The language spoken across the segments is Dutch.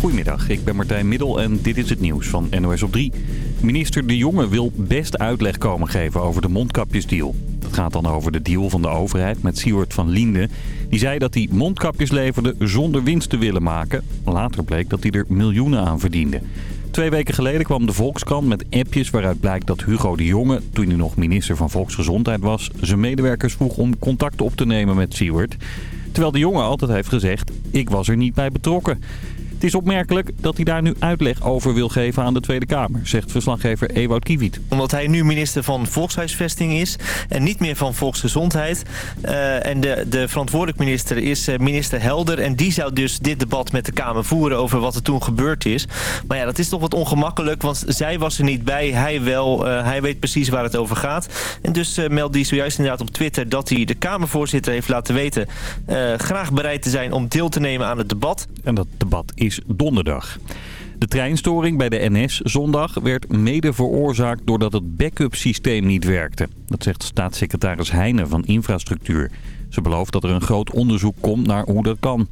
Goedemiddag, ik ben Martijn Middel en dit is het nieuws van NOS op 3. Minister De Jonge wil best uitleg komen geven over de mondkapjesdeal. Dat gaat dan over de deal van de overheid met Siewert van Liende. Die zei dat hij mondkapjes leverde zonder winst te willen maken. Later bleek dat hij er miljoenen aan verdiende. Twee weken geleden kwam de Volkskrant met appjes waaruit blijkt dat Hugo de Jonge, toen hij nog minister van Volksgezondheid was, zijn medewerkers vroeg om contact op te nemen met Siewert. Terwijl de jongen altijd heeft gezegd, ik was er niet bij betrokken. Het is opmerkelijk dat hij daar nu uitleg over wil geven aan de Tweede Kamer, zegt verslaggever Ewout Kiewiet. Omdat hij nu minister van Volkshuisvesting is en niet meer van Volksgezondheid. Uh, en de, de verantwoordelijk minister is uh, minister Helder. En die zou dus dit debat met de Kamer voeren over wat er toen gebeurd is. Maar ja, dat is toch wat ongemakkelijk, want zij was er niet bij. Hij wel, uh, hij weet precies waar het over gaat. En dus meldt hij zojuist inderdaad op Twitter dat hij de Kamervoorzitter heeft laten weten... graag bereid te zijn om deel te nemen aan het debat. En dat debat is donderdag. De treinstoring bij de NS zondag werd mede veroorzaakt doordat het backup systeem niet werkte. Dat zegt staatssecretaris Heijnen van Infrastructuur. Ze belooft dat er een groot onderzoek komt naar hoe dat kan.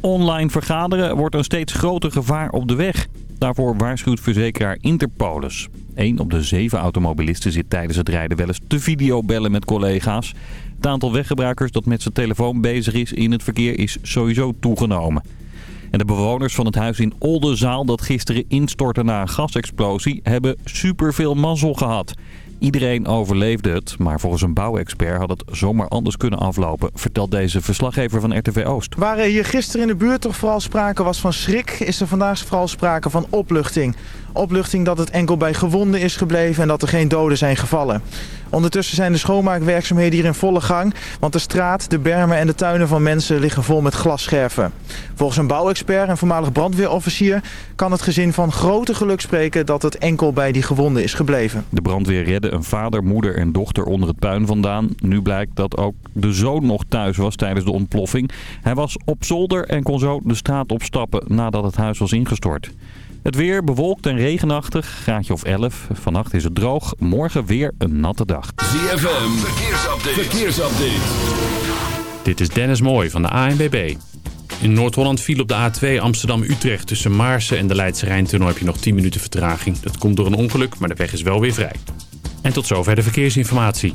Online vergaderen wordt een steeds groter gevaar op de weg. Daarvoor waarschuwt verzekeraar Interpolis. Eén op de zeven automobilisten zit tijdens het rijden wel eens te videobellen met collega's. Het aantal weggebruikers dat met zijn telefoon bezig is in het verkeer is sowieso toegenomen. En de bewoners van het huis in Oldenzaal dat gisteren instortte na een gasexplosie hebben superveel mazzel gehad. Iedereen overleefde het, maar volgens een bouwexpert had het zomaar anders kunnen aflopen, vertelt deze verslaggever van RTV Oost. Waar hier gisteren in de buurt toch vooral sprake was van schrik, is er vandaag vooral sprake van opluchting. Opluchting dat het enkel bij gewonden is gebleven en dat er geen doden zijn gevallen. Ondertussen zijn de schoonmaakwerkzaamheden hier in volle gang, want de straat, de bermen en de tuinen van mensen liggen vol met glasscherven. Volgens een bouwexpert en voormalig brandweerofficier kan het gezin van grote geluk spreken dat het enkel bij die gewonden is gebleven. De brandweer redde een vader, moeder en dochter onder het puin vandaan. Nu blijkt dat ook de zoon nog thuis was tijdens de ontploffing. Hij was op zolder en kon zo de straat opstappen nadat het huis was ingestort. Het weer bewolkt en regenachtig, graadje of 11. Vannacht is het droog, morgen weer een natte dag. ZFM, verkeersupdate. verkeersupdate. Dit is Dennis Mooij van de ANBB. In Noord-Holland viel op de A2 Amsterdam-Utrecht tussen Maarsen en de Leidse Rijntunnel heb je nog 10 minuten vertraging. Dat komt door een ongeluk, maar de weg is wel weer vrij. En tot zover de verkeersinformatie.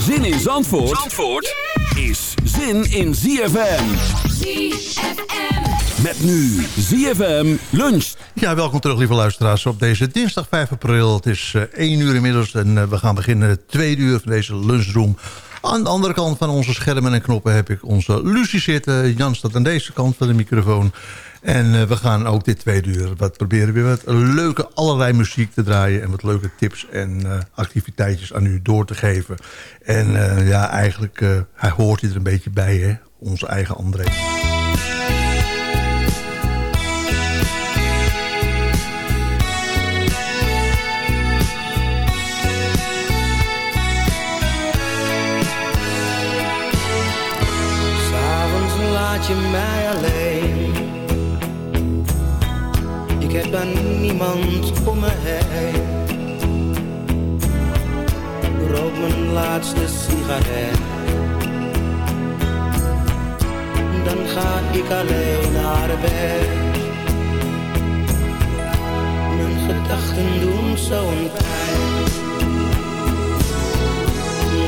Zin in Zandvoort, Zandvoort is zin in ZFM. ZFM. Met nu ZFM lunch. Ja, welkom terug lieve luisteraars op deze dinsdag 5 april. Het is uh, 1 uur inmiddels en uh, we gaan beginnen het tweede uur van deze lunchroom. Aan de andere kant van onze schermen en knoppen heb ik onze Lucie zitten. Jan staat aan deze kant van de microfoon. En uh, we gaan ook dit tweede uur wat proberen weer wat leuke allerlei muziek te draaien... en wat leuke tips en uh, activiteitjes aan u door te geven. En uh, ja, eigenlijk hij hoort hier er een beetje bij, hè? onze eigen André. S'avonds laat je mij alleen ik heb dan niemand om me heen. Rook mijn laatste sigaret. Dan ga ik alleen naar bed. Mijn gedachten doen zo'n pijn.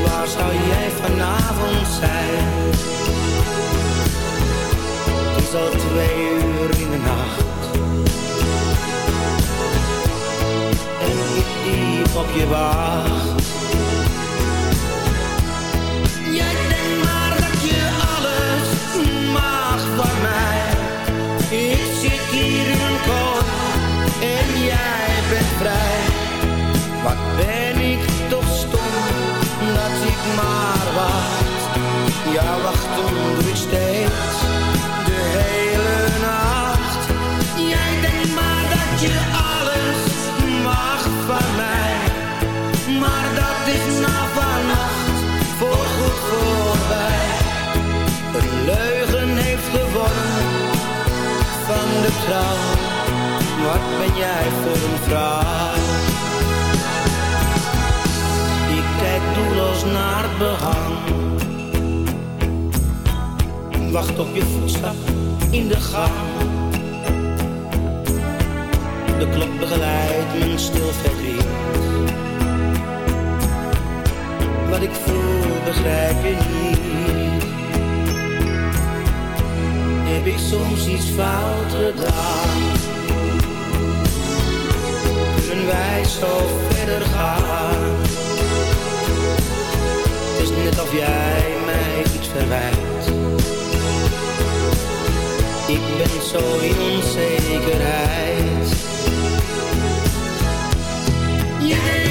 Waar zou jij vanavond zijn? Het is al twee uur in de nacht. op je wacht. Jij denkt maar dat je alles mag van mij. Ik zit hier in kon en jij bent vrij. Wat ben ik toch stom dat ik maar wacht. Ja, wacht onder ik steeds de hele nacht. Jij denkt maar dat je alles het is nacht vannacht voor voorgoed voorbij. Een leugen heeft gewonnen van de trouw. Wat ben jij voor een vrouw? Ik kijk doelloos naar het behang. Wacht op je voetstap in de gang. De klok begeleidt mijn stil je niet. Heb ik soms iets fout gedaan? Kunnen wij zo verder gaan? Het is net of jij mij iets verwijt. Ik ben zo in onzekerheid. Je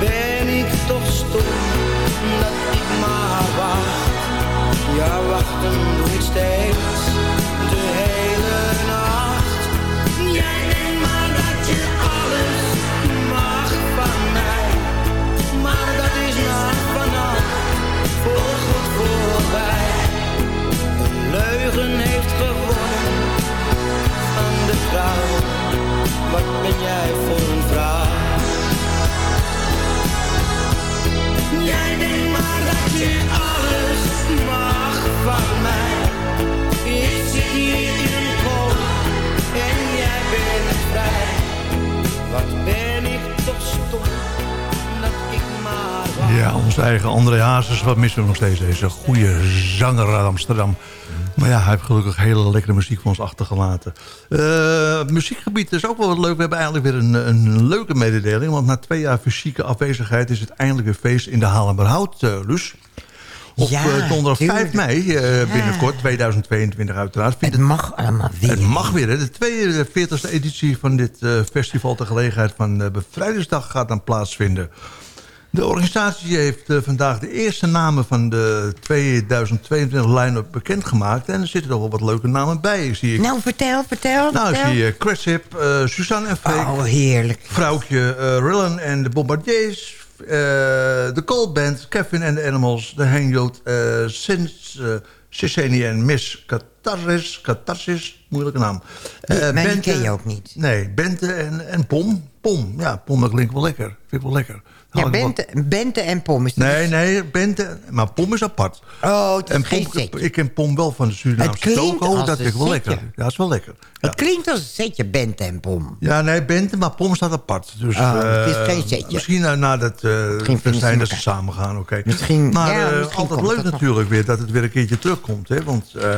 ben ik toch stom dat ik maar wacht. Ja, wachten doe ik steeds de hele nacht. Jij denkt maar dat je alles mag van mij. Maar dat is na vanaf voorgoed voorbij. Een leugen heeft gewonnen van de vrouw. Wat ben jij voor een vrouw? Ja, onze eigen André Hazes. Wat missen we nog steeds? Deze goede zanger uit Amsterdam. Maar ja, hij heeft gelukkig hele lekkere muziek voor ons achtergelaten. Eh, muziekgebied is ook wel wat leuk. We hebben eigenlijk weer een, een leuke mededeling. Want na twee jaar fysieke afwezigheid... is het eindelijk weer feest in de Halenberhout, uh, Luus. Op Ja, eh, donderdag tuurlijk. 5 mei, eh, binnenkort, 2022 uiteraard. vindt Het mag allemaal weer. het mag weer, hè? De 42e editie van dit eh, festival... ter gelegenheid van eh, Bevrijdingsdag gaat dan plaatsvinden. De organisatie heeft eh, vandaag de eerste namen van de 2022 line-up bekendgemaakt. En er zitten nog wel wat leuke namen bij, zie ik. Nou, vertel, vertel. Nou, vertel. zie je Chris Hip, eh, Suzanne en Freek, Oh, heerlijk. Vrouwtje Rillen en de Bombardiers... de Cold Band, Kevin and the Animals, de Hangjood, eh Sins, en Miss Catharsis, Catharsis, moeilijke naam. Die- maar die Bente- ken je ook niet. Nee, Bente en, en Pom. Pom, ja, Pom, dat klinkt wel lekker. Vind ik wel lekker. Ja, wel- Bente, Bente en Pom. Is Nee, nee, Bente, maar Pom is apart. Oh, het is En Pom, ik ken Pom wel van de Het Surinaamse toko. Dat ik wel lekker. Ja, dat is wel lekker. Ja. Het klinkt als een setje Bente en Pom. Ja, nee, Bente, maar Pom staat apart. Dus, Oh, het is eh, geen setje. Misschien na, na dat uh, vinden ze festijn dat ze samen gaan, oké. Misschien- maar ja, eh, misschien altijd leuk nog. natuurlijk weer dat het weer een keertje terugkomt. Hè? Want eh,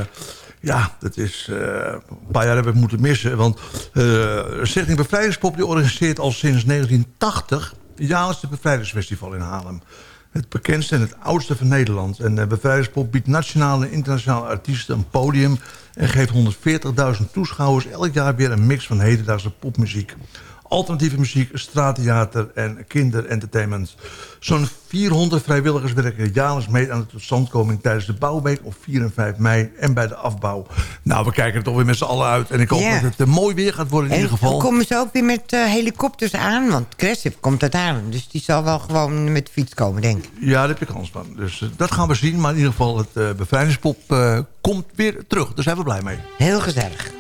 ja, dat is eh, een paar jaar hebben we het moeten missen. Want eh Stichting Bevrijdingspop die organiseert al sinds 1980... jaarlijkse bevrijdingsfestival in Haarlem. Het bekendste en het oudste van Nederland. En eh, Bevrijdingspop biedt nationale en internationale artiesten een podium... en geeft 140.000 toeschouwers elk jaar weer een mix van hedendaagse popmuziek. Alternatieve muziek, straattheater en kinderentertainment. Zo'n 400 vrijwilligers werken jaarlijks mee aan de totstandkoming... tijdens de bouwweek op 4 en 5 mei en bij de afbouw. Nou, we kijken er toch weer met z'n allen uit. En ik hoop Ja. dat het eh, mooi weer gaat worden in En ieder geval. dan komen ze ook weer met eh, helikopters aan. Want Cressip komt uit Haarlem. Dus die zal wel gewoon met de fiets komen, denk ik. Ja, daar heb je kans van. Dus eh, dat gaan we zien. Maar in ieder geval, het eh bevrijdingspop komt weer terug. Daar zijn we blij mee. Heel gezellig.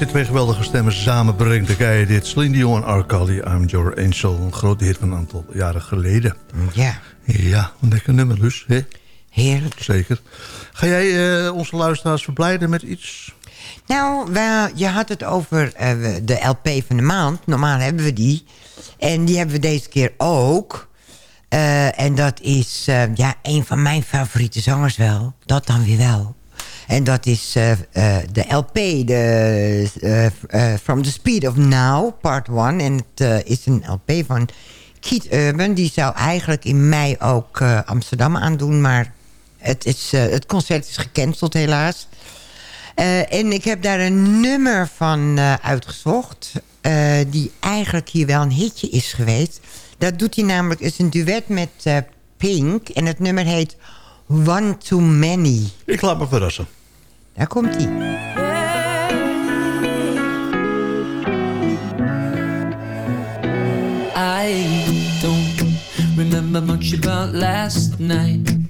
Je twee geweldige stemmen samenbrengt... dan krijg je dit. Celine Dion en R. Kelly, I'm Your Angel. Een grote hit van een aantal jaren geleden. Ja, Ja, een lekker nummer dus. Hè? heerlijk. Zeker. Ga jij eh, onze luisteraars verblijden met iets? Nou, wel, je had het over eh, de LP van de maand. Normaal hebben we die. En die hebben we deze keer ook. Eh, en dat is ja, een van mijn favoriete zangers wel. Dat dan weer wel. En dat is eh, eh, de LP, de, eh, From the Speed of Now, part 1. En het is een LP van Keith Urban. Die zou eigenlijk in mei ook Amsterdam aandoen. Maar het, is, het concert is gecanceld helaas. En ik heb daar een nummer van uitgezocht. die eigenlijk hier wel een hitje is geweest. Dat doet hij namelijk, is een duet met Pink. En het nummer heet One Too Many. Ik laat me verrassen. Daar komt. I don't remember much about last night.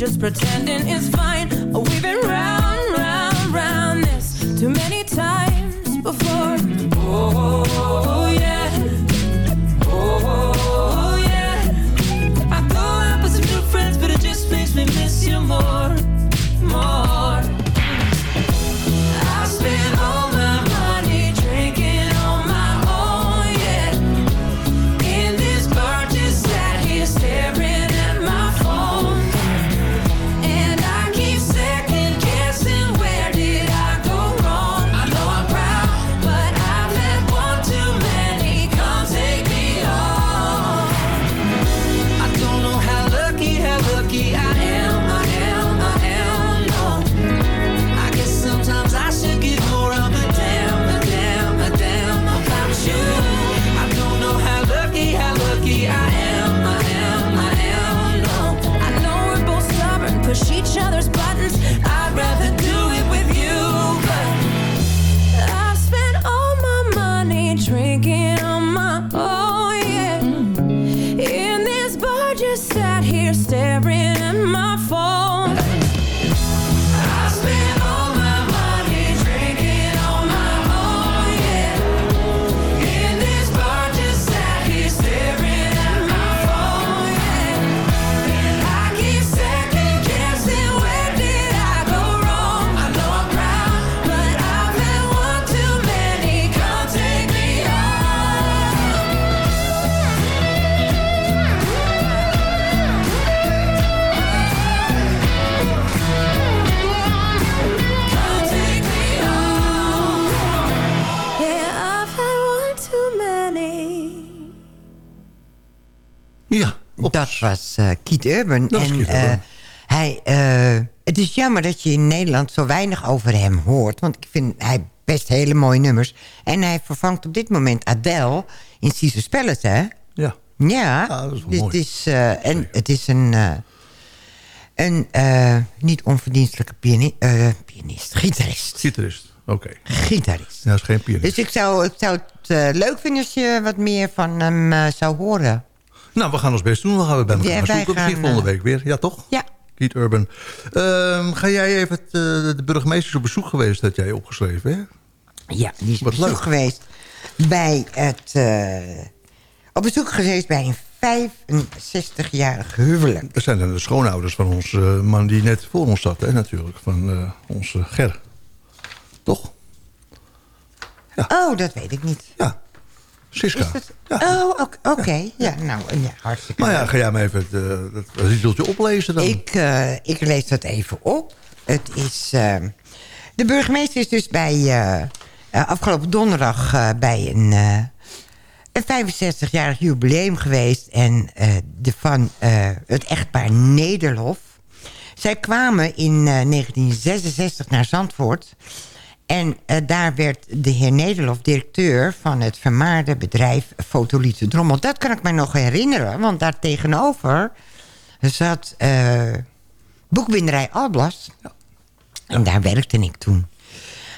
Just pretending it's fine. We've been round, Ja. Dat was eh Keith Urban. Dat en eh, hij, eh, het is jammer dat je in Nederland zo weinig over hem hoort. Want ik vind hij best hele mooie nummers. En hij vervangt op dit moment Adele in Caesar Palace, hè? Ja. Ja, Ja, dat is wel mooi. Het is, en het is een, een niet onverdienstelijke piani pianist, gitarist. Gitarist. Oké. Gitarist. Ja, dat is geen pianist. Dus ik zou, ik zou het leuk vinden als je wat meer van hem zou horen. Nou, we gaan ons best doen. Dan gaan we bij elkaar Ja, zoeken. Misschien volgende eh, week weer. Ja, toch? Ja. Keith Urban. Ehm, ga jij even... Het, eh, de burgemeester op bezoek geweest, dat jij opgeschreven, hè? Ja, die is op bezoek leuk. geweest bij het... eh, op bezoek geweest bij een 65-jarig huwelijk. Dat zijn dan de schoonouders van onze man die net voor ons zat, hè, natuurlijk. Van onze Ger. Toch? Oh, dat weet ik niet. Ja. Siska. Is het? Oh, oké. Ja, nou, ja, hartstikke Maar ja, ga jij maar even het, eh, dat riedeltje oplezen dan. Ik, eh, ik lees dat even op. Het is... eh, de burgemeester is dus bij... eh, eh, afgelopen donderdag eh, bij een... eh, een 65-jarig jubileum geweest. En eh, de van eh, het echtpaar Nederlof. Zij kwamen in eh, 1966 naar Zandvoort. En eh, daar werd de heer Nederlof directeur van het vermaarde bedrijf Fotoliete Drommel. Dat kan ik me nog herinneren, want daar tegenover zat eh, boekbinderij Alblas. En daar werkte ik toen.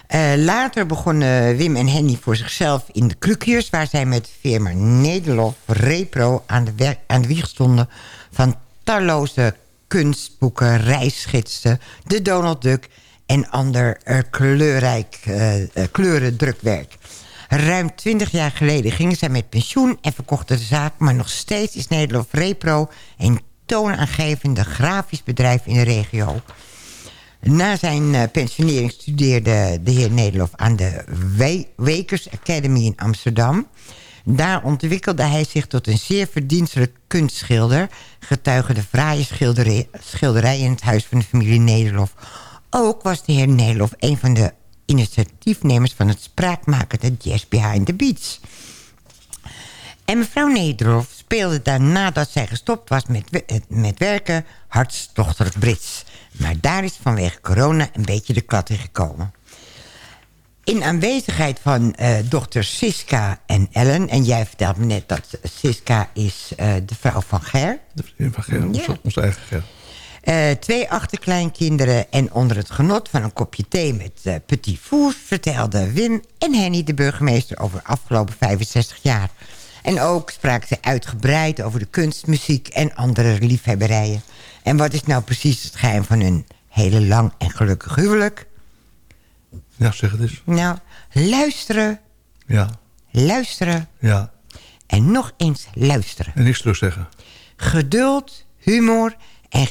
Eh, later begonnen Wim en Henny voor zichzelf in de krukjes... waar zij met firma Nederlof Repro aan de, aan de wieg stonden... van talloze kunstboeken, reisgidsen, de Donald Duck... en ander eh, kleurrijk eh, eh, kleurendrukwerk. Ruim 20 jaar geleden gingen zij met pensioen en verkochten de zaak... maar nog steeds is Nederlof Repro een toonaangevende grafisch bedrijf in de regio. Na zijn pensionering studeerde de heer Nederlof aan de We Wekers Academy in Amsterdam. Daar ontwikkelde hij zich tot een zeer verdienstelijk kunstschilder... getuige de fraaie schilderij, schilderij in het huis van de familie Nederlof. Ook was de heer Nederlof een van de initiatiefnemers... van het spraakmakende Jazz Behind the Beats. En mevrouw Nederlof speelde daarna dat zij gestopt was met, eh, met werken... hartstochtelijk Brits. Maar daar is vanwege corona een beetje de klad in gekomen. In aanwezigheid van eh dochter Siska en Ellen... en jij vertelt me net dat Siska is eh, de vrouw van Ger... De vriendin van Ger, Ja. onze eigen Ger. Eh, twee achterkleinkinderen en onder het genot van een kopje thee met eh, Petit Fours... vertelden Wim en Henny de burgemeester over de afgelopen 65 jaar. En ook spraken ze uitgebreid over de kunst, muziek en andere liefhebberijen. En wat is nou precies het geheim van hun hele lang en gelukkig huwelijk? Ja, zeg het eens. Nou, luisteren, Ja, luisteren ja. en nog eens luisteren. En niks terugzeggen. Geduld, humor en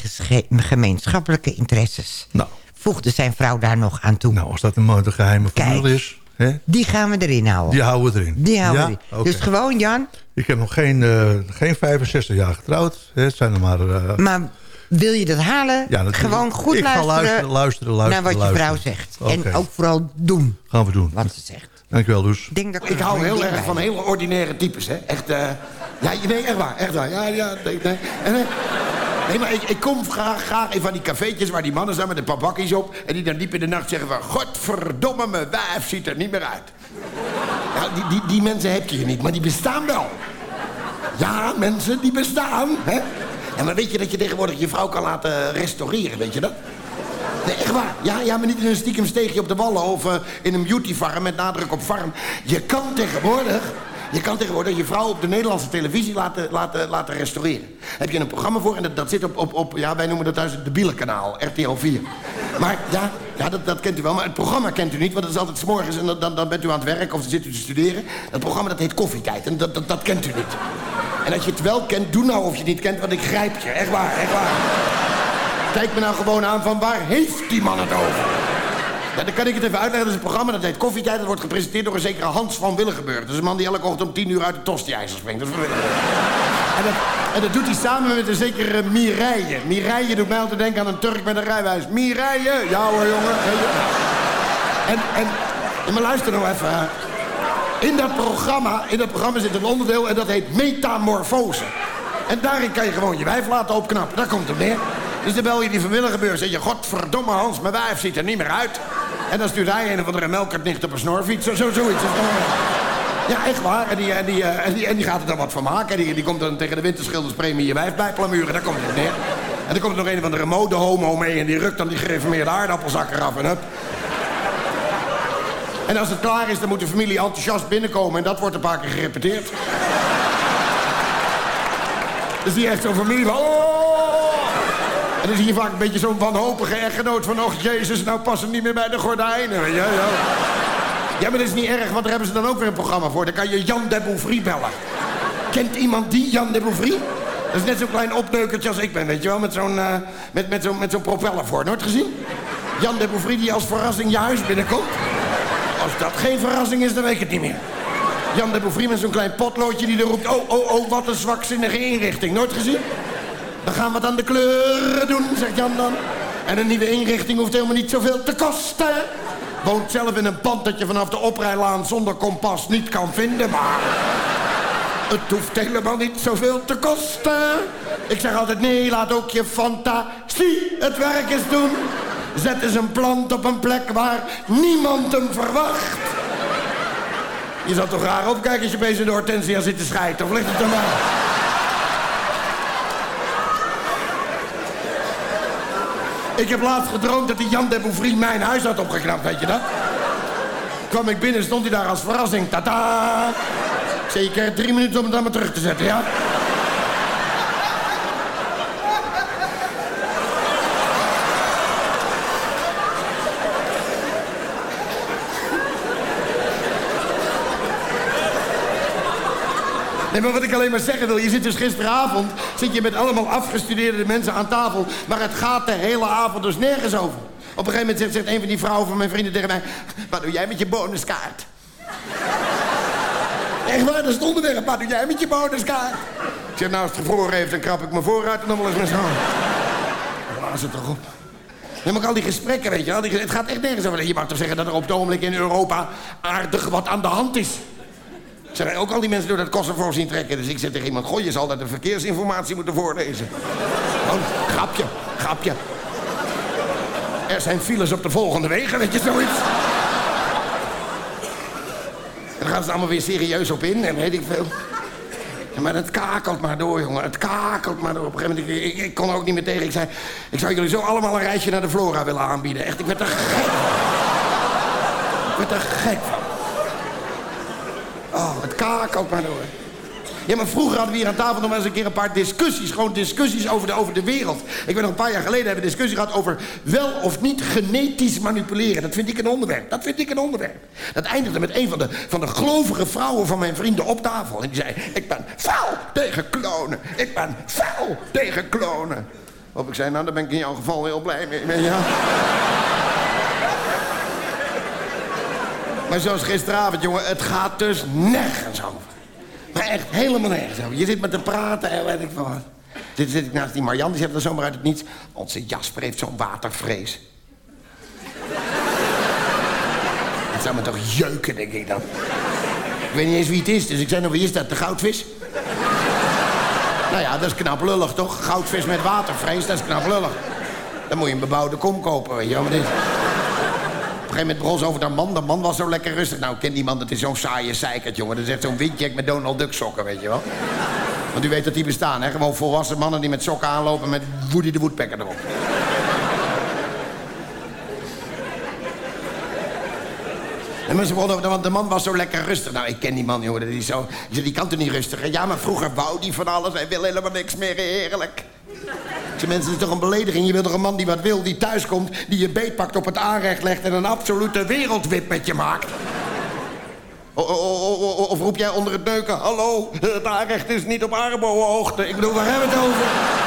gemeenschappelijke interesses. Nou. Voegde zijn vrouw daar nog aan toe. Nou, als dat een mo- de geheime formule is... Hè, Die gaan we erin houden. die houden we erin. Die houden ja? we erin. Dus gewoon, Jan, Ik heb nog geen, eh, geen 65 jaar getrouwd. Hè. Het zijn er maar... eh, maar wil je dat halen? Ja, natuurlijk. gewoon goed Ik ga luisteren, luisteren, luisteren, luisteren, naar wat je luisteren. vrouw zegt. En ook vooral doen gaan we doen. wat ze zegt. Dankjewel, Loes. Ik, denk dat Ik hou heel erg van hele ordinaire types, hè. Echt, eh ja, nee, echt waar, echt waar. Ja, ja, nee, nee. En, nee maar ik, ik kom graag, graag in van die cafeetjes waar die mannen staan met een paar bakjes op... en die dan diep in de nacht zeggen van... Godverdomme, mijn wijf ziet er niet meer uit. Ja, die, die, die mensen heb je hier niet, maar die bestaan wel. Ja, mensen, die bestaan, hè. En maar weet je dat je tegenwoordig je vrouw kan laten restaureren, weet je dat? Nee, echt waar. Ja, ja, maar niet in een stiekem steegje op de wallen of eh, in een beautyfarm met nadruk op farm. Je kan tegenwoordig, je kan tegenwoordig je vrouw op de Nederlandse televisie laten, laten, laten restaureren. Heb je een programma voor en dat, zit op, op, op, ja, wij noemen dat thuis het debiele kanaal, RTL 4. Maar ja, ja dat, dat kent u wel, maar het programma kent u niet, want dat is altijd 's morgens en dan, dan, bent u aan het werk of zit u te studeren. Dat programma dat heet Koffietijd en dat, dat, dat kent u niet. En als je het wel kent, doe nou of je het niet kent, want ik grijp je. Echt waar, echt waar. Kijk me nou gewoon aan van waar heeft die man het over? Dan kan ik het even uitleggen. Dat is een programma dat heet Koffietijd. Dat wordt gepresenteerd door een zekere Hans van Willigenburg. Dat is een man die elke ochtend om tien uur uit de tosti-ijzer springt. Dat is. En dat, en dat doet hij samen met een zekere Mireille. Mireille doet mij altijd denken aan een Turk met een rijwijs. Mireille! Ja hoor, jongen. En, en, maar luister nou even. In dat, programma, in dat programma zit een onderdeel en dat heet metamorfose. En daarin kan je gewoon je wijf laten opknappen. Daar komt het neer. Dus dan bel je die van Willigenburg en zeg je... Godverdomme Hans, mijn wijf ziet er niet meer uit. En dan stuurt hij een of andere melkertnicht op een snorfiets. Zo, zo, zoiets. Ja, echt waar. En die, en, die, eh, en, die, en die gaat er dan wat van maken. En die, die komt dan tegen de winterschilderspremie je wijf bij plamuren. Daar komt het neer. En dan komt er nog een of andere mode-homo mee... en die rukt dan die gereformeerde aardappelzak eraf en hup. En als het klaar is, dan moet de familie enthousiast binnenkomen... en dat wordt een paar keer gerepeteerd. Dus die heeft zo'n familie van... En dan zie je vaak een beetje zo'n wanhopige echtgenoot van... Och, Jezus, nou passen niet meer bij de gordijnen. Ja, ja, maar dat is niet erg, want daar hebben ze dan ook weer een programma voor. Dan kan je Jan de Bouvry bellen. Kent iemand die, Jan de Bouvry? Dat is net zo'n klein opneukertje als ik ben, weet je wel? Met zo'n eh, met, met zo'n met zo'n propeller voor. Nooit gezien? Jan de Bouvry die als verrassing je huis binnenkomt. Als dat geen verrassing is, dan weet ik het niet meer. Jan de Bouvry met zo'n klein potloodje die er roept... Oh, oh, oh, wat een zwakzinnige inrichting. Nooit gezien? Dan gaan we het aan de kleuren doen, zegt Jan dan. En een nieuwe inrichting hoeft helemaal niet zoveel te kosten. Woont zelf in een pand dat je vanaf de oprijlaan zonder kompas niet kan vinden, maar... Het hoeft helemaal niet zoveel te kosten. Ik zeg altijd, nee, laat ook je fantasie het werk eens doen. Zet eens een plant op een plek waar niemand hem verwacht. Je zal toch raar opkijken als je bezig in de hortensia zit te schijten, of ligt het er maar? Ik heb laatst gedroomd dat die Jan de Bouvry mijn huis had opgeknapt, weet je dat? Kwam ik binnen, stond hij daar als verrassing. Tata! Zeker drie minuten om het dan maar terug te zetten, ja? Nee, maar wat ik alleen maar zeggen wil, je zit dus gisteravond... zit je met allemaal afgestudeerde mensen aan tafel... maar het gaat de hele avond dus nergens over. Op een gegeven moment zegt, zegt een van die vrouwen van mijn vrienden tegen mij... wat doe jij met je bonuskaart? Echt waar, daar stonden er. Wat doe jij met je bonuskaart? Ik zeg, nou, als het gevroren heeft, dan krap ik me vooruit en dan wel eens mijn zoon. Blaas het toch op. Nee, maar ook al die gesprekken, weet je wel. Het gaat echt nergens over. Je mag toch zeggen dat er op het ogenblik in Europa aardig wat aan de hand is. Ze rijden ook al die mensen door dat Kosovo zien trekken. Dus ik zeg tegen iemand, goh, je zal dat de verkeersinformatie moeten voorlezen. Oh, grapje, grapje. Er zijn files op de volgende wegen, weet je, zoiets. En dan gaan ze allemaal weer serieus op in en weet ik veel. Maar het kakelt maar door, jongen. Het kakelt maar door. Op een gegeven moment, ik, ik, kon er ook niet meer tegen. Ik zei, ik zou jullie zo allemaal een reisje naar de Flora willen aanbieden. Echt, ik werd er gek. Ik werd er gek van. Het kakelt maar. Ja, maar vroeger hadden we hier aan tafel nog wel eens een keer een paar discussies. Gewoon discussies over de, over de wereld. Ik weet nog een paar jaar geleden hebben we een discussie gehad over wel of niet genetisch manipuleren. Dat vind ik een onderwerp. Dat vind ik een onderwerp. Dat eindigde met een van de, van de gelovige vrouwen van mijn vrienden op tafel. En die zei, ik ben fel tegen klonen. Ik ben fel tegen klonen. Of ik zei, nou, daar ben ik in jouw geval heel blij mee, Ja. Maar zoals gisteravond, jongen, het gaat dus nergens over. Maar echt helemaal nergens over. Je zit met te praten en weet ik veel wat. Zit, zit ik naast die Marianne, die zegt er zomaar uit het niets. Onze Jasper heeft zo'n watervrees. Het zou me toch jeuken, denk ik dan. Ik weet niet eens wie het is, dus ik zei nog, wie is dat? De goudvis? nou ja, dat is knap lullig, toch? Goudvis met watervrees, dat is knap lullig. Dan moet je een bebouwde kom kopen, weet je wel. Dit... Een gegeven moment begon over dat man. Dat man was zo lekker rustig. Nou, ken die man, dat is zo'n saaie zeikert, jongen. Dat is echt zo'n windjack met Donald Duck sokken, weet je wel. Want u weet dat die bestaan, hè? Gewoon volwassen mannen die met sokken aanlopen met Woody de Woodpecker erop. En mensen begonnen want de man was zo lekker rustig. Nou, ik ken die man, jongen. Is zo, die kan toch niet rustig? Ja, maar vroeger wou die van alles. Hij wil helemaal niks meer, heerlijk. Mensen, het is toch een belediging? Je wil toch een man die wat wil, die thuiskomt... die je beetpakt op het aanrecht legt... en een absolute wereldwip met je maakt? Of roep jij onder het neuken... hallo, het aanrecht is niet op aardbovenhoogte. Ik bedoel, waar hebben we het over?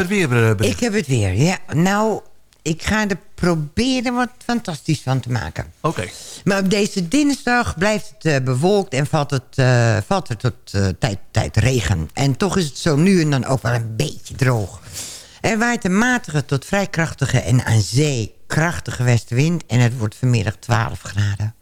Het weer eh, bericht. Ik heb het weer, ja. Nou, ik ga er proberen wat fantastisch van te maken. Oké. Maar op deze dinsdag blijft het eh, bewolkt en valt, het, eh, valt er tot tijd, tijd regen. En toch is het zo nu en dan ook wel een beetje droog. Er waait een matige tot vrij krachtige en aan zee krachtige westenwind... en het wordt vanmiddag 12 graden.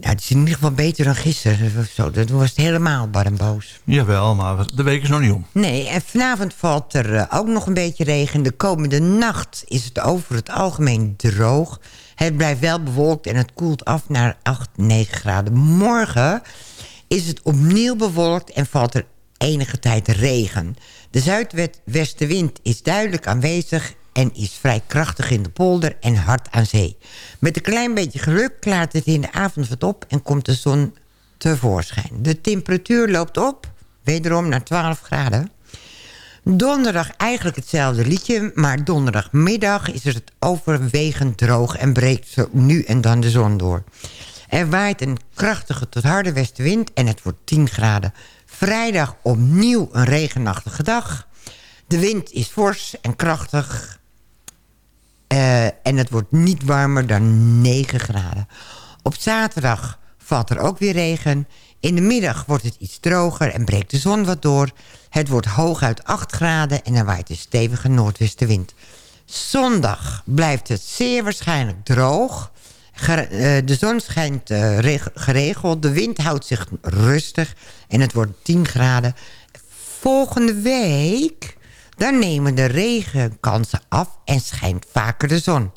Nou, het is in ieder geval beter dan gisteren. Zo, dat was het helemaal bar en boos. Jawel, maar de week is nog niet om. Nee, en vanavond valt er eh, ook nog een beetje regen. De komende nacht is het over het algemeen droog. Het blijft wel bewolkt en het koelt af naar 8, 9 graden. Morgen is het opnieuw bewolkt en valt er enige tijd regen. De zuidwestenwind is duidelijk aanwezig en is vrij krachtig in de polder en hard aan zee. Met een klein beetje geluk klaart het in de avond wat op en komt de zon tevoorschijn. De temperatuur loopt op, wederom naar 12 graden. Donderdag eigenlijk hetzelfde liedje, maar donderdagmiddag is het overwegend droog en breekt zo nu en dan de zon door. Er waait een krachtige tot harde westenwind en het wordt 10 graden. Vrijdag opnieuw een regenachtige dag. De wind is fors en krachtig. Eh, en het wordt niet warmer dan 9 graden. Op zaterdag valt er ook weer regen. In de middag wordt het iets droger en breekt de zon wat door. Het wordt hooguit 8 graden en er waait een stevige noordwestenwind. Zondag blijft het zeer waarschijnlijk droog. Eh, de zon schijnt eh, reg- geregeld. De wind houdt zich rustig en het wordt 10 graden. Volgende week dan nemen de regenkansen af en schijnt vaker de zon.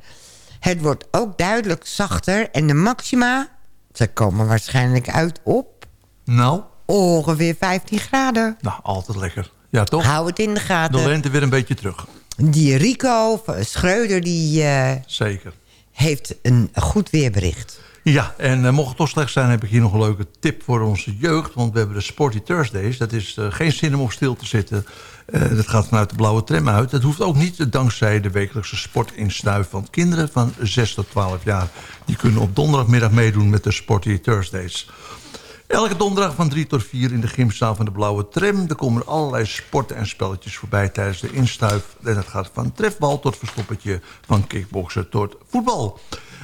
Het wordt ook duidelijk zachter en de maxima... ze komen waarschijnlijk uit op Nou, ongeveer 15 graden. nou, altijd lekker. Ja, toch? Hou het in de De gaten. lente weer een beetje terug. Die Rico Schreuder die, eh, Zeker. heeft een goed weerbericht. Ja, en eh, mocht het toch slecht zijn, heb ik hier nog een leuke tip voor onze jeugd. Want we hebben de Sporty Thursdays. Dat is eh, geen zin om op stil te zitten. Eh, dat gaat vanuit de blauwe tram uit. Dat hoeft ook niet dankzij de wekelijkse sportinstuif. Want kinderen van 6 tot 12 jaar... die kunnen op donderdagmiddag meedoen met de Sporty Thursdays. Elke donderdag van 3 tot 4 in de gymzaal van de Blauwe Tram. Er komen allerlei sporten en spelletjes voorbij tijdens de instuif. En dat gaat van trefbal tot verstoppertje, van kickboksen tot voetbal.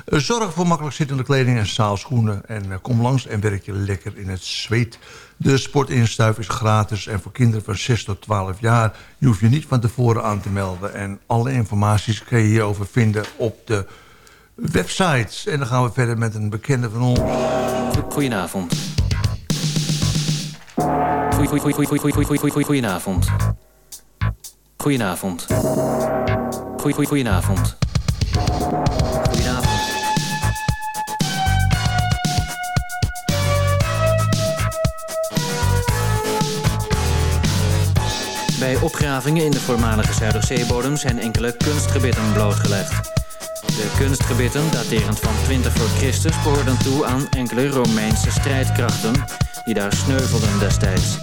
Eh, zorg voor makkelijk zittende kleding en staalschoenen. En eh, kom langs en werk je lekker in het zweet. De sportinstuif is gratis en voor kinderen van 6 tot 12 jaar... je hoeft je niet van tevoren aan te melden. En alle informaties kun je hierover vinden op de website. En dan gaan we verder met een bekende van ons. Goedenavond. Goedenavond. Goedenavond. Goedenavond. Bij opgravingen in de voormalige Zuiderzee-bodem zijn enkele kunstgebitten blootgelegd. De kunstgebitten, daterend van 20 voor Christus, behoorden toe aan enkele Romeinse strijdkrachten die daar sneuvelden destijds.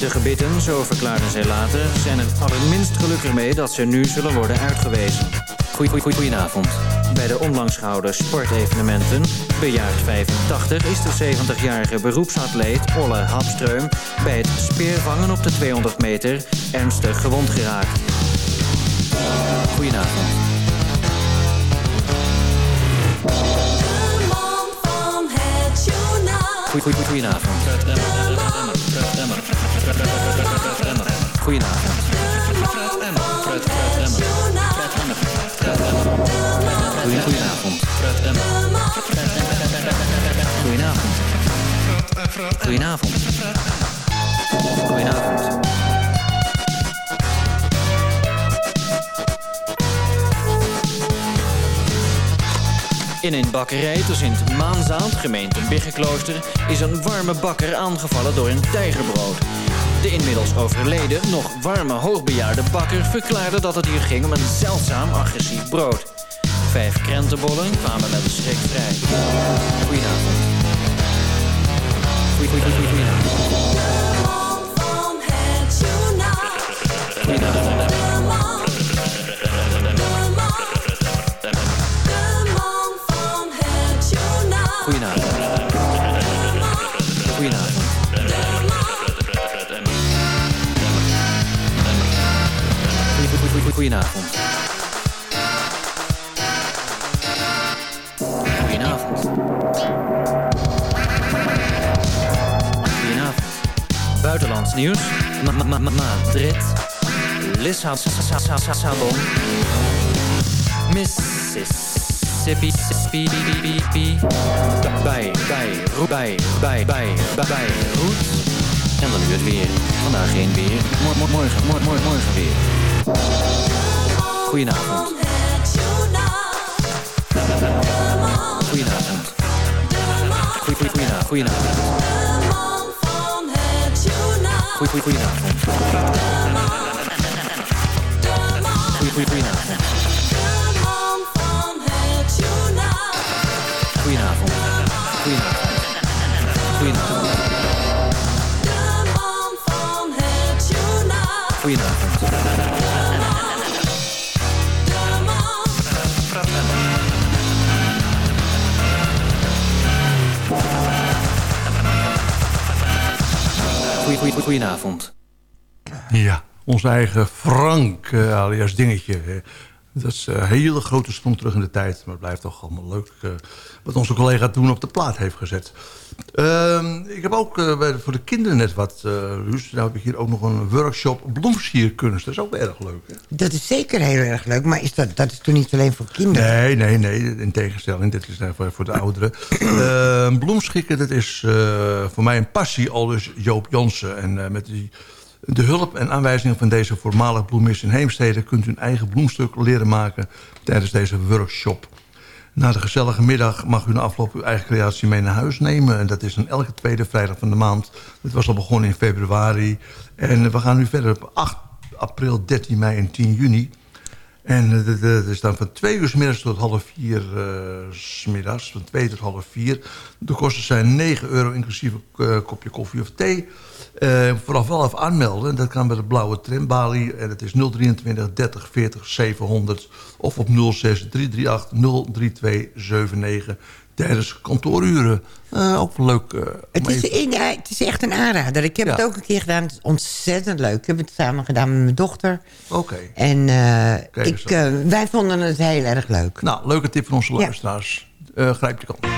De gebitten, zo verklaarden zij later, zijn er allerminst gelukkig mee dat ze nu zullen worden uitgewezen. Goeie, goeie, goeie, goedenavond. Bij de onlangs gehouden sportevenementen, bejaard 85, is de 70-jarige beroepsatleet Olle Hapstreum bij het speervangen op de 200 meter ernstig gewond geraakt. Goedenavond. Goedenavond. Goedenavond. Goedenavond. Goedenavond. Goedenavond. In een bakkerij te Sint-Maanzaand, gemeente Biggenklooster... is een warme bakker aangevallen door een tijgerbrood. De inmiddels overleden, nog warme hoogbejaarde bakker verklaarde dat het hier ging om een zeldzaam agressief brood. Vijf krentenbollen kwamen met de schrik vrij. Goedenavond. Goedenavond. Goedenavond. Goedenavond. Goedenavond. Goedenavond. Buitenlands nieuws. Ma- ma- ma- ma- Madrid. Lissabon. Mississippi. Bij, bij, bij, bij, bij, bij, roet. En dan nu het weer. Vandaag geen weer. Mor- mor- morgen, mor- mor- morgen weer. Goedenavond. Goedenavond. Goedenavond. Goedenavond. Goedenavond. Goedenavond. Goedenavond. Goedenavond. Goedenavond. Goedenavond. Goedenavond. Ja, onze eigen Frank, eh, alias Dingetje. Eh. Dat is een hele grote sprong terug in de tijd. Maar het blijft toch allemaal leuk eh, wat onze collega toen op de plaat heeft gezet. Ehm, ik heb ook eh, bij- voor de kinderen net wat, eh. Nou heb ik hier ook nog een workshop bloemsierkunst. Dat is ook erg leuk. Hè? Dat is zeker heel erg leuk, maar is dat, dat is toch niet alleen voor kinderen? Nee, nee, nee. In tegenstelling. Dit is voor, voor de ouderen. Eh, bloemschikken, dat is eh, voor mij een passie. Al dus Joop Jansen. En eh, met die, de hulp en aanwijzingen van deze voormalig bloemist in Heemstede... kunt u een eigen bloemstuk leren maken tijdens deze workshop. Na de gezellige middag mag u na afloop uw eigen creatie mee naar huis nemen. En dat is dan elke tweede vrijdag van de maand. Het was al begonnen in februari. En we gaan nu verder op 8 april, 13 mei en 10 juni. En eh, de- het is dan van twee uur 's middags tot half vier eh, 's middags. Van twee tot half vier. De kosten zijn 9 euro inclusief een eh, kopje koffie of thee. Eh vooraf wel even aanmelden. Dat kan bij de blauwe trambalie. En het is 023 30 40 700. Of op 06 338 03279 tijdens kantooruren. Eh, ook leuk. eh, Het is, even- in, ja, het is echt een aanrader. Ik heb Ja. het ook een keer gedaan. Het is ontzettend leuk. Ik heb het samen gedaan met mijn dochter. Oké. En eh, ik, eh, wij vonden het heel erg leuk. Nou, leuke tip van onze Ja. luisteraars. Eh, grijp je kans.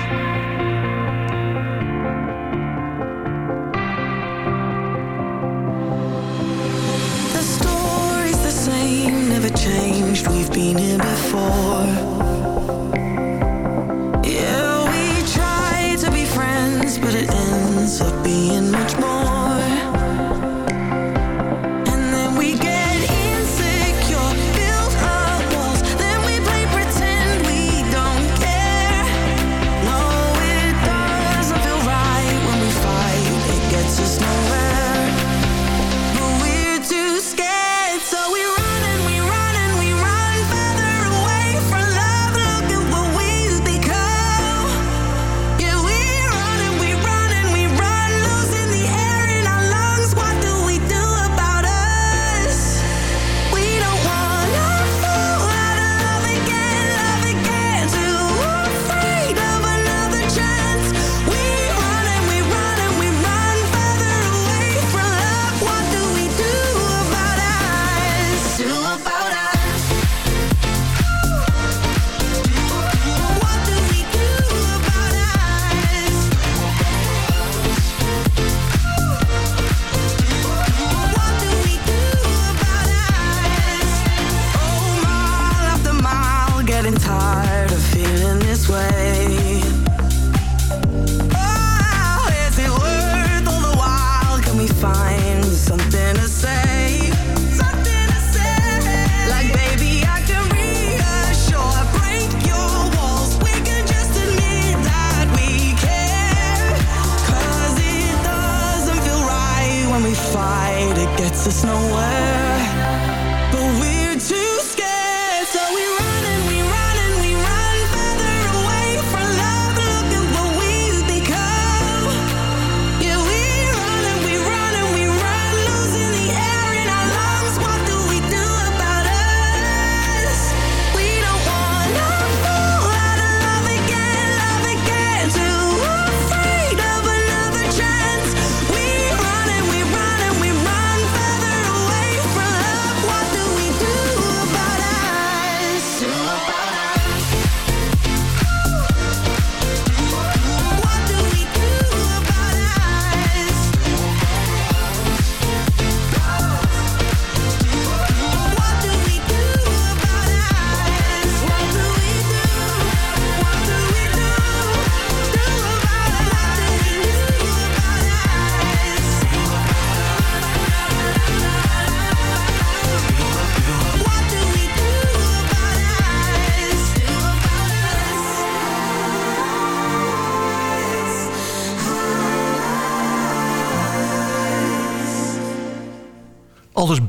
The story's the same, never changed. We've been here before.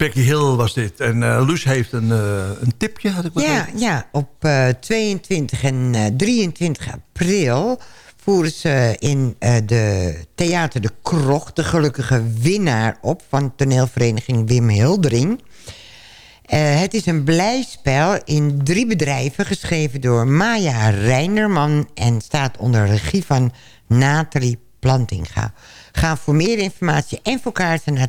Becky Hill was dit. En eh Luus heeft een, eh, een tipje, had ik Ja, ja, op eh, 22 en eh, 23 april voeren ze in de Theater de Krocht... de gelukkige winnaar op van toneelvereniging Wim Hildering. Het is een blijspel in drie bedrijven... geschreven door Maya Reinerman... en staat onder regie van Nathalie Plantinga. Ga voor meer informatie en voor kaarten naar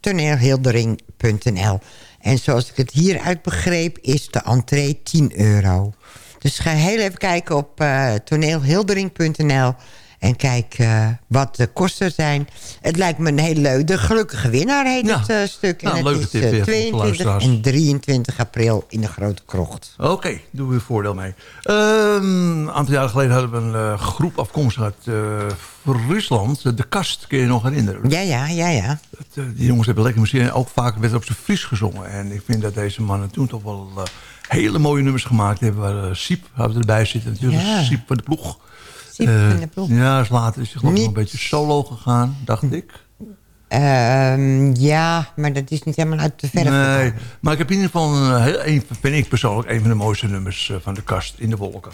toneelhildering.nl. En zoals ik het hieruit begreep, is de entree 10 euro. Dus ga heel even kijken op eh, toneelhildering.nl... en kijk eh, wat de kosten zijn. Het lijkt me een heel leuk. De gelukkige winnaar heet Ja. het eh, stuk. Nou, en leuke het tip is eh, de 22 luisteraars. en 23 april in de Grote Krocht. Oké, doen we een voordeel mee. Ehm, een aantal jaren geleden hadden we een eh, groep afkomstig uit eh, Rusland. De Kast, kun je je nog herinneren? Ja, ja, ja, ja. Eh, die jongens hebben lekker muziek en ook vaak werd op zijn Fries gezongen. En ik vind dat deze mannen toen toch wel eh, hele mooie nummers gemaakt hebben. Waar Siep erbij zitten natuurlijk. Ja. Siep van de ploeg. Eh, van de ploeg. Ja, is later is hij geloof ik nog een beetje solo gegaan, dacht ik. Ehm, ja, maar dat is niet helemaal uit de verf Nee, maar ik heb in ieder geval, een, heel, een, vind ik persoonlijk, een van de mooiste nummers eh, van de kast in de wolken.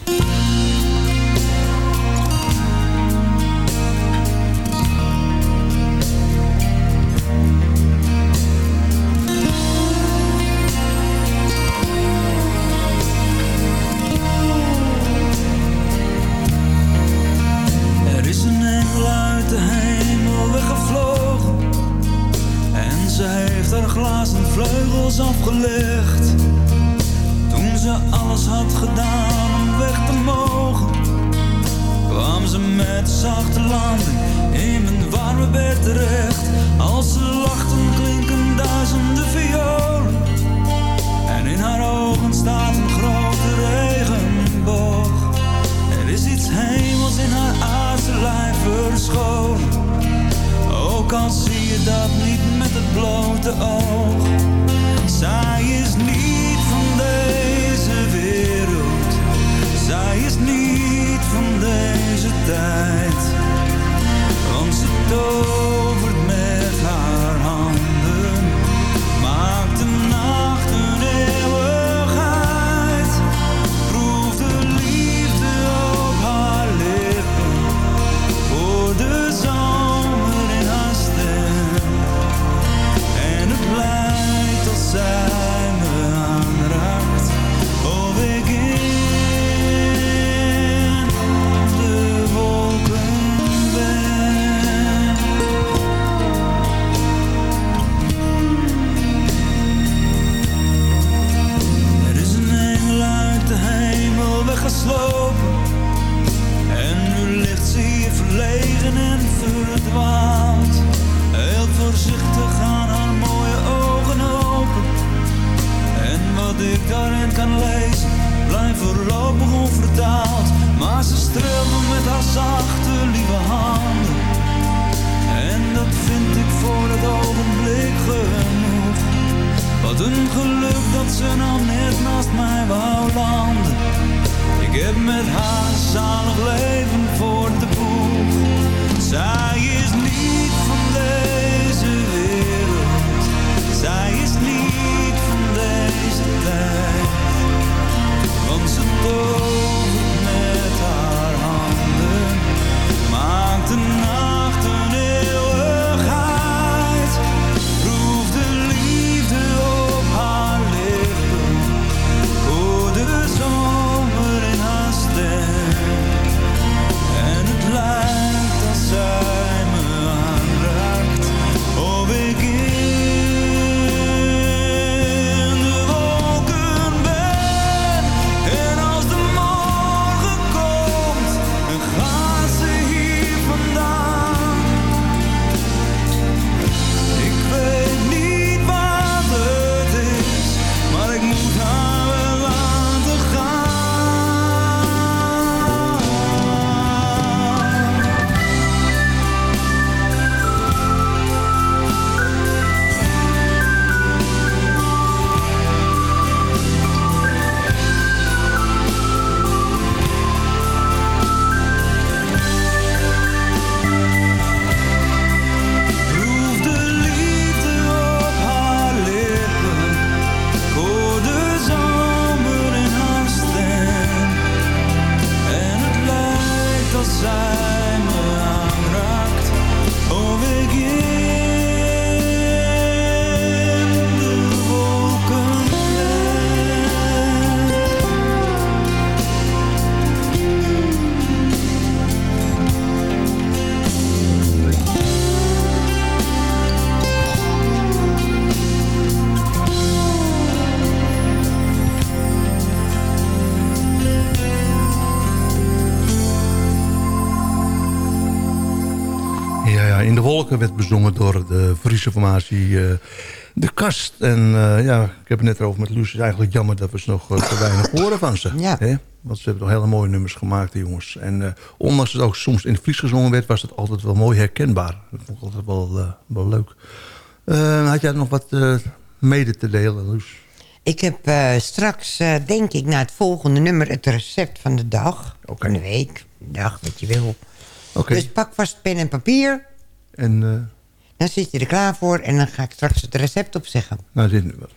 De Friese formatie eh, De Kast. En eh, ja, ik heb het net over met Luus. Het is eigenlijk jammer dat we ze nog eh, te weinig horen van ze. Ja. Hè? Want ze hebben toch hele mooie nummers gemaakt, die jongens. En ondanks dat het ook soms in het Fries gezongen werd... was het altijd wel mooi herkenbaar. Dat vond ik altijd wel, wel leuk. Had jij nog wat mede te delen, Luus? Ik heb straks, denk ik, na het volgende nummer... het recept van de dag. Van de week, dag, wat je wil. Oké. Dus pak vast pen en papier. En Dan zit je er klaar voor. En dan ga ik straks het recept opzeggen. nou, dit nummer.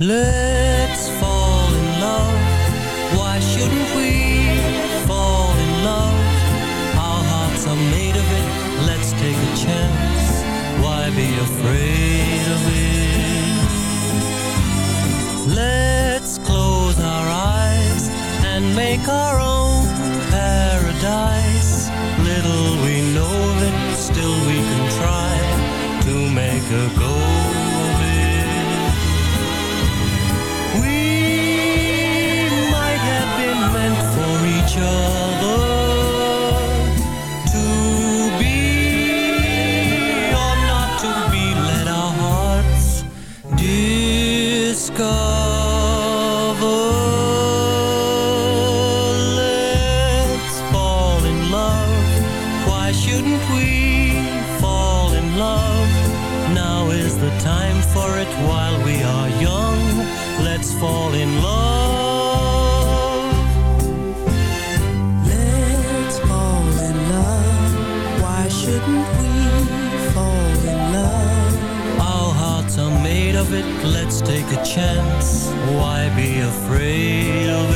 Let's make our own paradise. Little we know of it, still we can try to make a go chance. Why be afraid of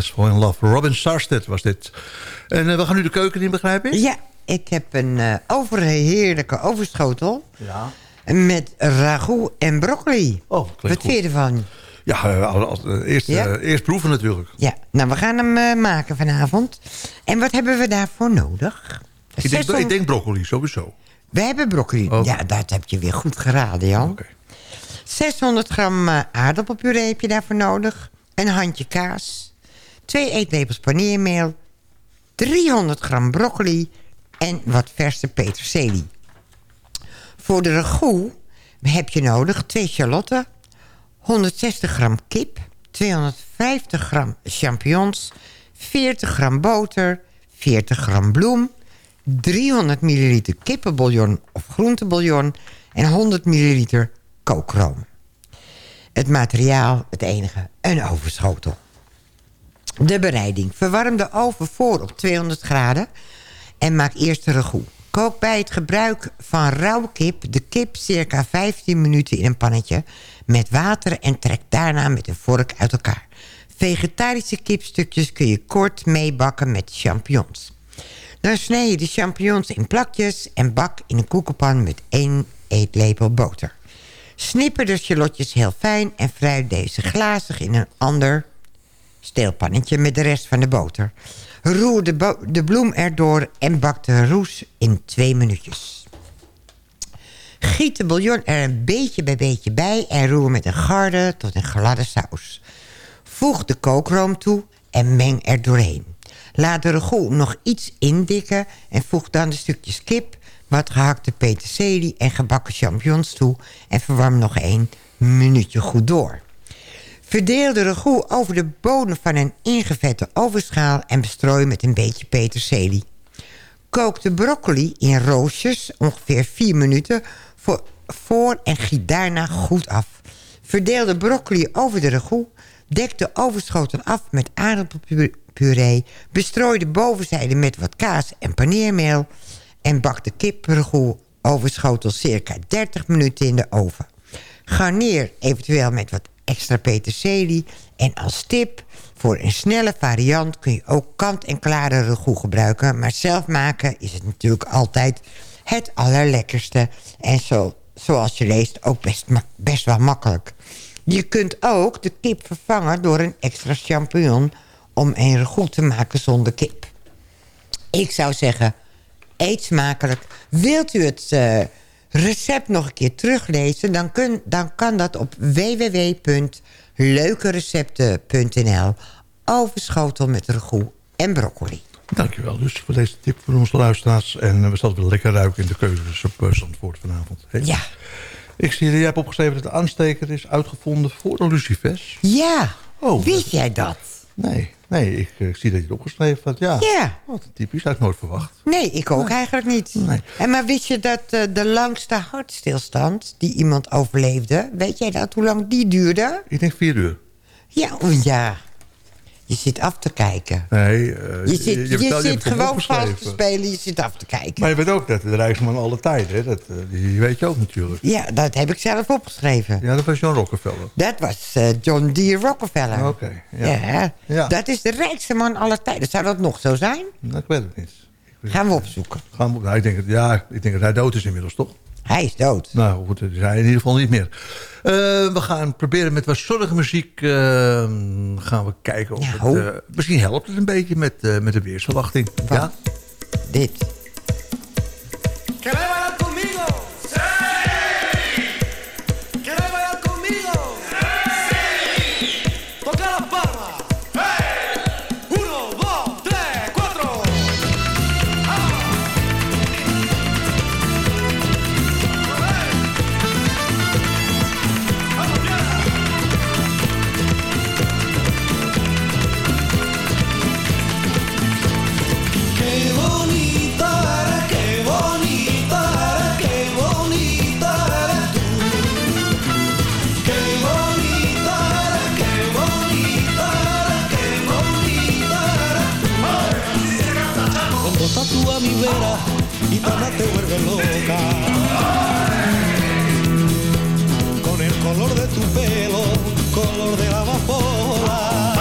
Let's fall in love. Robin Sarstedt was dit. En eh, we gaan nu de keuken in, begrijp ik? Ja, ik heb een eh overheerlijke overschotel. Ja. Met ragout en broccoli. Oh, Wat vind je ervan? Ja, eh, als- eerst, Ja? eerst proeven natuurlijk. Ja, nou we gaan hem maken vanavond. En wat hebben we daarvoor nodig? Ik denk, 600 ik denk broccoli, sowieso. We hebben broccoli. Oh. Ja, dat heb je weer goed geraden, Jan. 600 gram aardappelpuree heb je daarvoor nodig. Een handje kaas. Twee eetlepels paneermeel. 300 gram broccoli. En wat verse peterselie. Voor de ragout heb je nodig twee shallotten. 160 gram kip. 250 gram champignons. 40 gram boter. 40 gram bloem. 300 milliliter kippenbouillon of groentebouillon en 100 milliliter kookroom. Het materiaal, het enige, een ovenschotel. De bereiding. Verwarm de oven voor op 200 graden en maak eerst de ragout. Kook bij het gebruik van rauwe kip de kip circa 15 minuten in een pannetje met water en trek daarna met een vork uit elkaar. Vegetarische kipstukjes kun je kort meebakken met champignons. Dan snij je de champignons in plakjes en bak in een koekenpan met één eetlepel boter. Snipper de shallotjes heel fijn en fruit deze glazig in een ander steelpannetje met de rest van de boter. Roer de, de bloem erdoor en bak de roes in twee minuutjes. Giet de bouillon er een beetje bij beetje bij en roer met een garde tot een gladde saus. Voeg de kookroom toe en meng er doorheen. Laat de ragout nog iets indikken en voeg dan de stukjes kip... wat gehakte peterselie en gebakken champignons toe... en verwarm nog een minuutje goed door. Verdeel de ragout over de bodem van een ingevette ovenschaal... en bestrooi met een beetje peterselie. Kook de broccoli in roosjes, ongeveer 4 minuten... Voor, en giet daarna goed af. Verdeel de broccoli over de ragout... Dek de ovenschotel af met aardappelpuree. Bestrooi de bovenzijde met wat kaas en paneermeel. En bak de kipragout ovenschotel circa 30 minuten in de oven. Garneer eventueel met wat extra peterselie. En als tip, voor een snelle variant kun je ook kant-en-klare ragout gebruiken. Maar zelf maken is het natuurlijk altijd het allerlekkerste. En zo, zoals je leest ook best, best wel makkelijk. Je kunt ook de kip vervangen door een extra champignon... om een ragout te maken zonder kip. Ik zou zeggen, eet smakelijk. Wilt u het eh, recept nog een keer teruglezen... Dan, kun, dan kan dat op www.leukerecepten.nl. Overschotel met ragout en broccoli. Dankjewel dus voor deze tip voor onze luisteraars. En eh, we zullen weer lekker ruiken in de keuzes op uh, Zandvoort vanavond. Ja. Ik zie dat jij hebt opgeschreven dat de aansteker is uitgevonden voor de lucifers. Ja, Oh, wist jij dat? Nee, nee ik, eh, zie dat je het opgeschreven had. Ja, Ja. wat typisch, had ik nooit verwacht. Nee, ik ook eigenlijk niet. En maar wist je dat eh, de langste hartstilstand die iemand overleefde... weet jij dat, hoe lang die duurde? Ik denk vier uur. Ja, oh ja. Je zit af te kijken. Nee, eh, Je zit, je zit gewoon vast te spelen, je zit af te kijken. Maar je weet ook dat de Rijksman alle tijden, hè? Dat, eh, die weet je ook natuurlijk. Ja, dat heb ik zelf opgeschreven. Ja, dat was John Rockefeller. Dat was eh, John D. Rockefeller. Oké, ja. ja. Ja. Dat is de rijkste man aller tijden. Zou dat nog zo zijn? Nou, ik weet het niet. Gaan we opzoeken. Gaan we, nou, ik, denk, dat- ja, ik denk dat hij dood is inmiddels, toch? Hij is dood. Nou goed, dat is hij in ieder geval niet meer. Eh, we gaan proberen met wat zonnige muziek... eh, gaan we kijken of het... eh, misschien helpt het een beetje met, eh, met de weersverwachting. Ja? Dit. Toda te vuelve loca. Con el color de tu pelo, color de la amapola.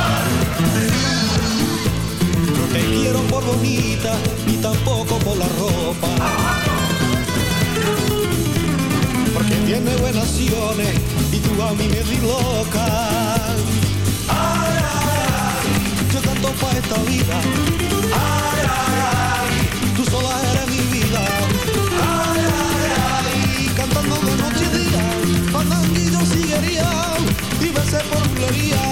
No te quiero por bonita ni tampoco por la ropa. Porque tiene buenas acciones y tú a mí me di loca. Yo canto pa' esta vida. Ay, ay, pasé por Florida.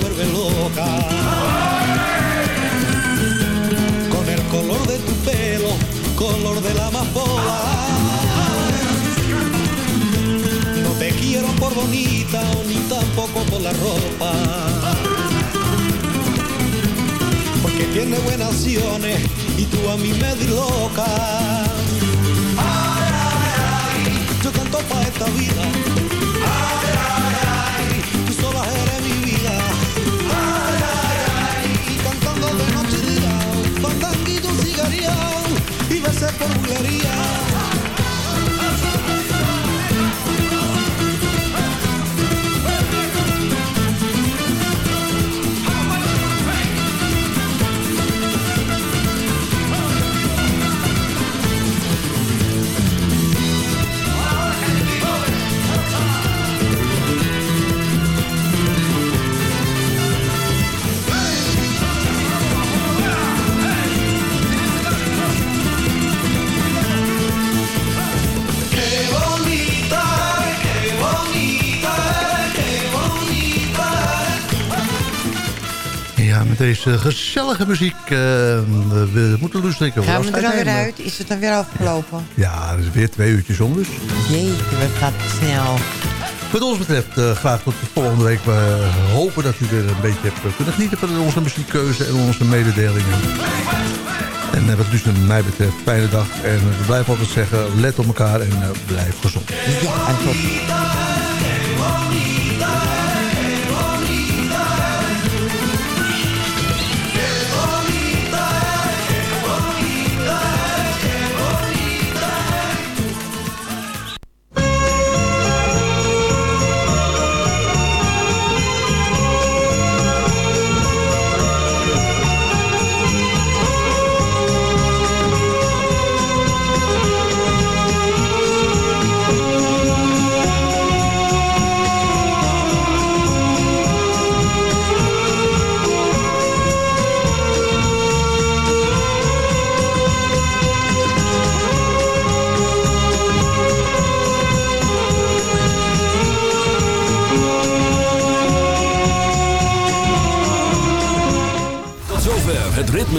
Vuelve loca. Con el color de tu pelo, color de la amapola. No te quiero por bonita ni tampoco por la ropa. Porque tiene buenas acciones y tú a mí me di loca. Yo canto pa' esta vida. iba a ser por. Deze gezellige muziek. eh, we, we moeten Luus denken. Gaan we er dan weer uit? Is het dan weer afgelopen? Ja, er is weer twee uurtjes om dus. Jeetje, wat gaat snel. Wat ons betreft eh, graag tot de volgende week. We hopen dat u weer een beetje hebt kunnen genieten van onze muziekkeuze en onze mededelingen. En eh, wat dus mij betreft, fijne dag. En we blijven altijd zeggen, let op elkaar en blijf gezond. Ja, en. Tot